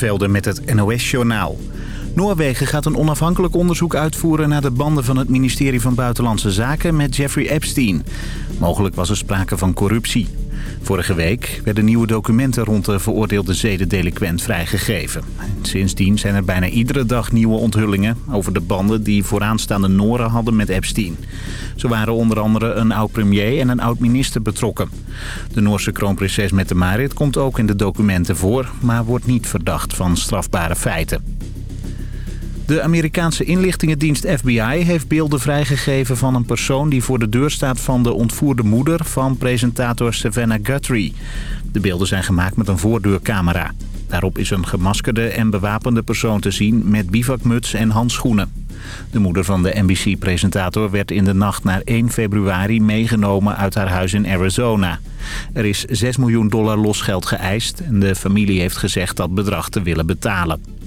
Velden met het NOS-journaal. Noorwegen gaat een onafhankelijk onderzoek uitvoeren naar de banden van het ministerie van Buitenlandse Zaken met Jeffrey Epstein. Mogelijk was er sprake van corruptie. Vorige week werden nieuwe documenten rond de veroordeelde zedendelinquent vrijgegeven. Sindsdien zijn er bijna iedere dag nieuwe onthullingen over de banden die vooraanstaande Noren hadden met Epstein. Zo waren onder andere een oud-premier en een oud-minister betrokken. De Noorse kroonprinses Mette Marit komt ook in de documenten voor, maar wordt niet verdacht van strafbare feiten. De Amerikaanse inlichtingendienst FBI heeft beelden vrijgegeven van een persoon die voor de deur staat van de ontvoerde moeder van presentator Savannah Guthrie. De beelden zijn gemaakt met een voordeurcamera. Daarop is een gemaskerde en bewapende persoon te zien met bivakmuts en handschoenen. De moeder van de NBC-presentator werd in de nacht naar 1 februari meegenomen uit haar huis in Arizona. Er is 6 miljoen dollar losgeld geëist en de familie heeft gezegd dat bedrag te willen betalen.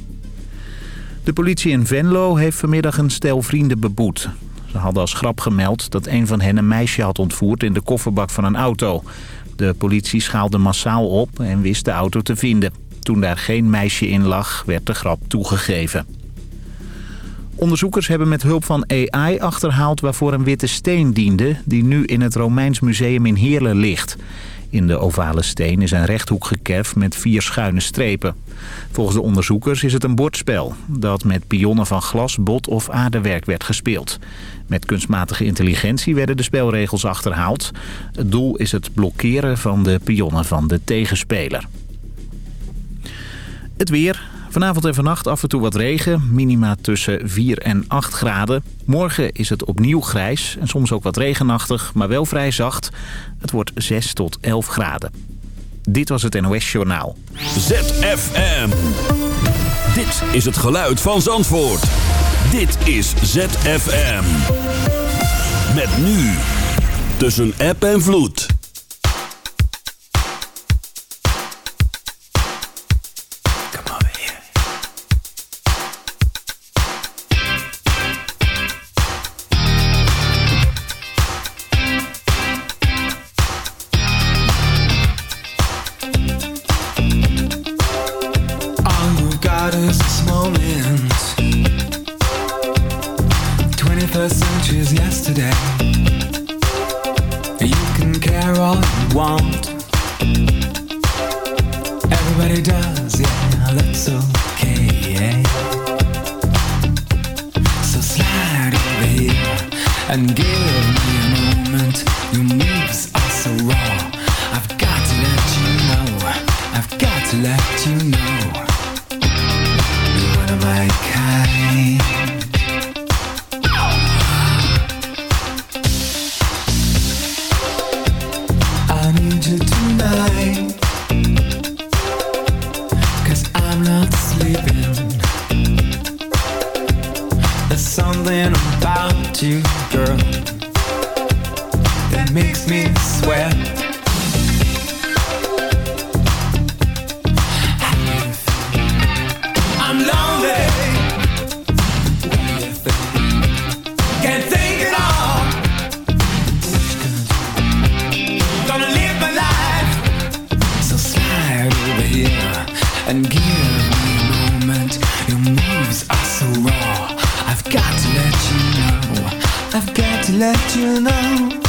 De politie in Venlo heeft vanmiddag een stel vrienden beboet. Ze hadden als grap gemeld dat een van hen een meisje had ontvoerd in de kofferbak van een auto. De politie schaalde massaal op en wist de auto te vinden. Toen daar geen meisje in lag, werd de grap toegegeven. Onderzoekers hebben met hulp van AI achterhaald waarvoor een witte steen diende... die nu in het Romeins Museum in Heerlen ligt. In de ovale steen is een rechthoekige kerf met vier schuine strepen. Volgens de onderzoekers is het een bordspel... dat met pionnen van glas, bot of aardewerk werd gespeeld. Met kunstmatige intelligentie werden de spelregels achterhaald. Het doel is het blokkeren van de pionnen van de tegenspeler. Het weer. Vanavond en vannacht af en toe wat regen. Minima tussen 4 en 8 graden. Morgen is het opnieuw grijs en soms ook wat regenachtig, maar wel vrij zacht. Het wordt 6 tot 11 graden. Dit was het NOS Journaal. ZFM. Dit is het geluid van Zandvoort. Dit is ZFM. Met nu. Tussen app en vloed. So raw. I've got to let you know. I've got to let you know.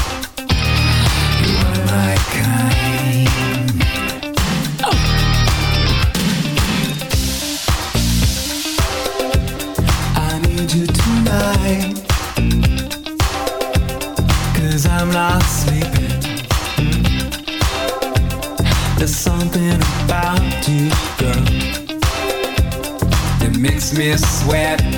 Sweat.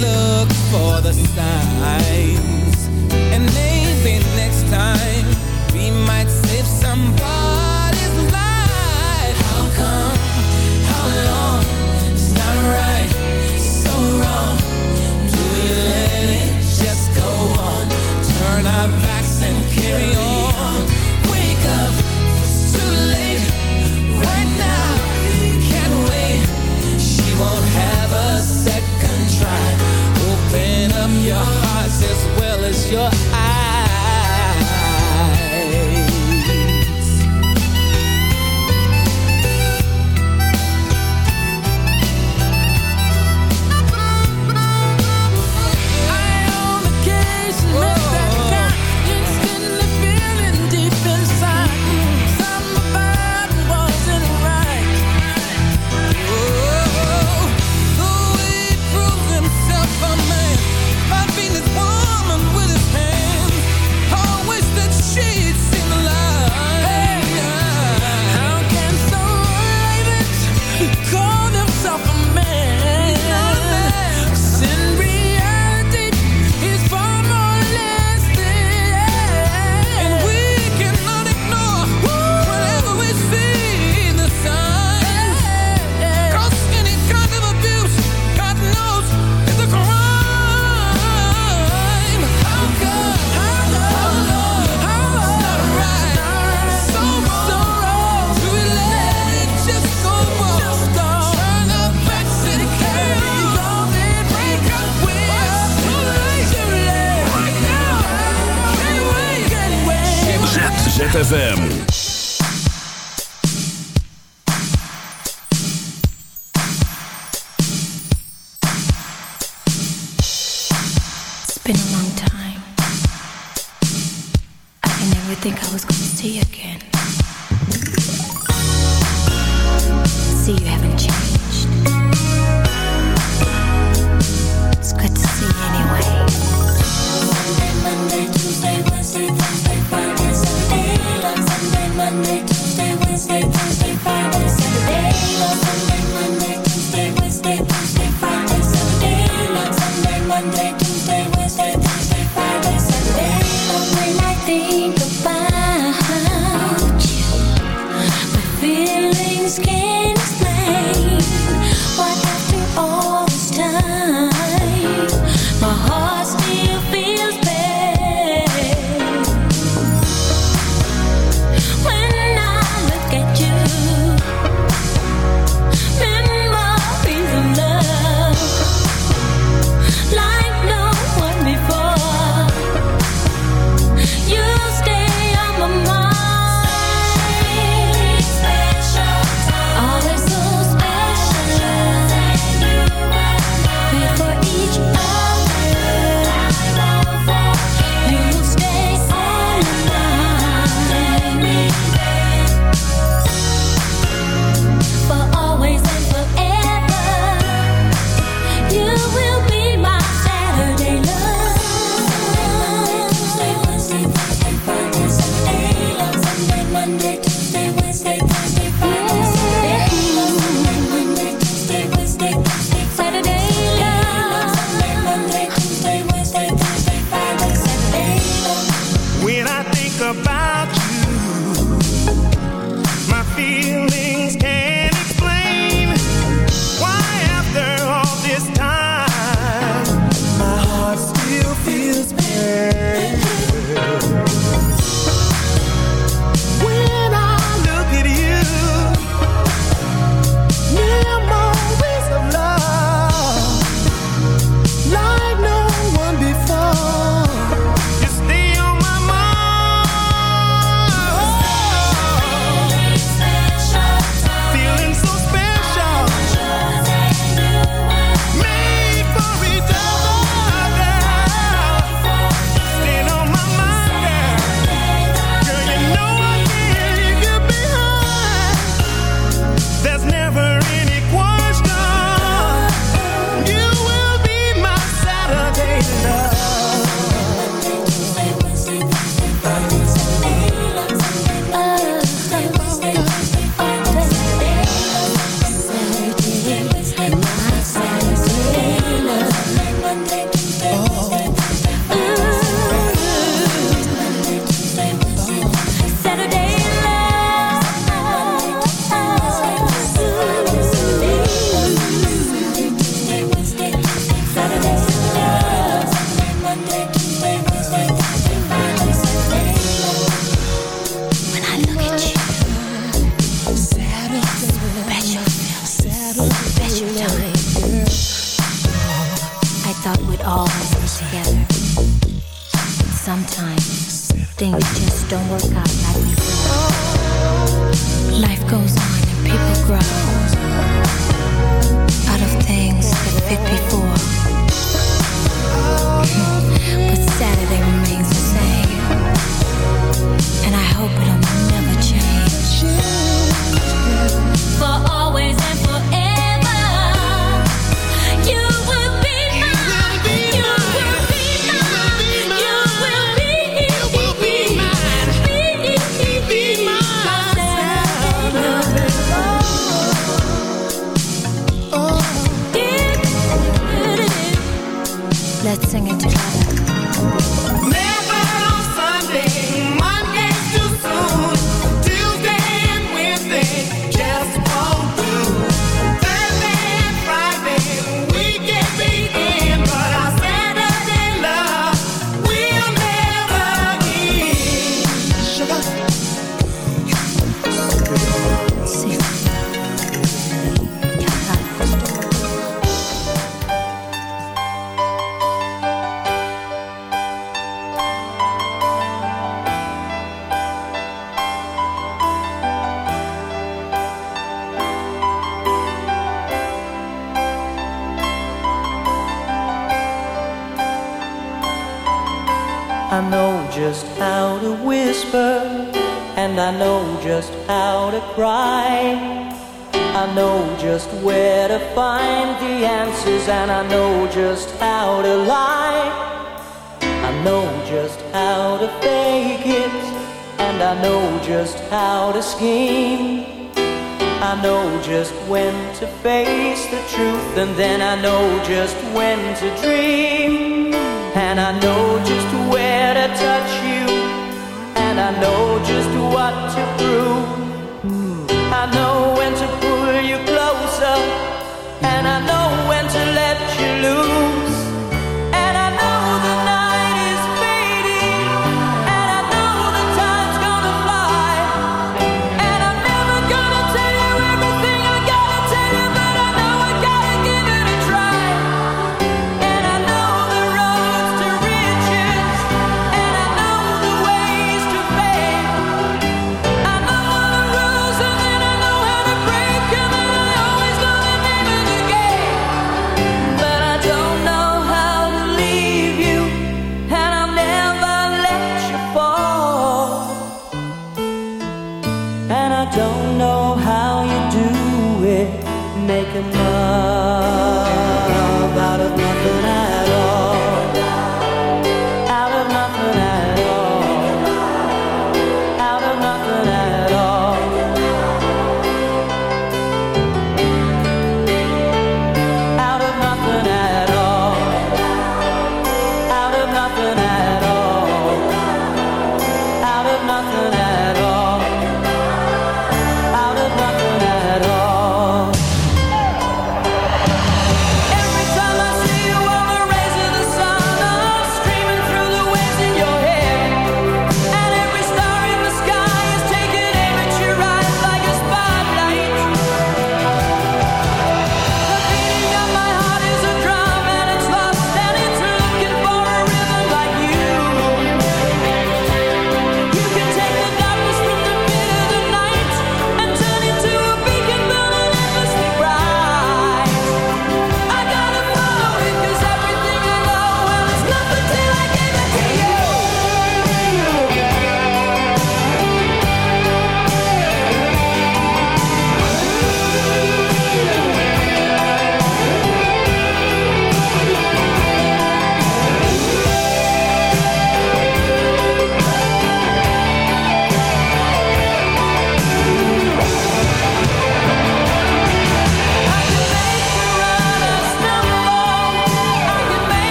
look for the signs. And maybe next time your ZFM. It's been a long time. I never think I was going to see you again. dream, and I know just where to touch you, and I know.